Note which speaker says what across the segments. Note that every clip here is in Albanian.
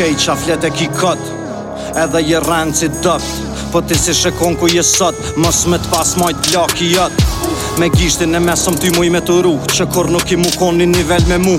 Speaker 1: Kej qa flet e ki kot Edhe je rrenc idiot Po ti s'ishe kon ku je sot Mos me t'pas majt plaki jot Me gishtin e mesëm ty muj me të ru Që kurrë nuk ki mu kon një nivel me mu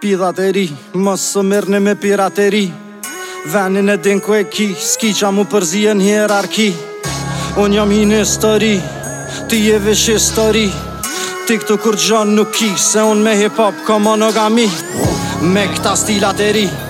Speaker 1: Pidhat e ri, mos u mirrni me pirateri Venin e din ku e ki, s'ki qa mu përzi në hierarki Unë jam hi në histori, ti je veç histori Ti këtu kurgjo nuk ki, se unë me hip hop kom monogami Me këta stilat e ri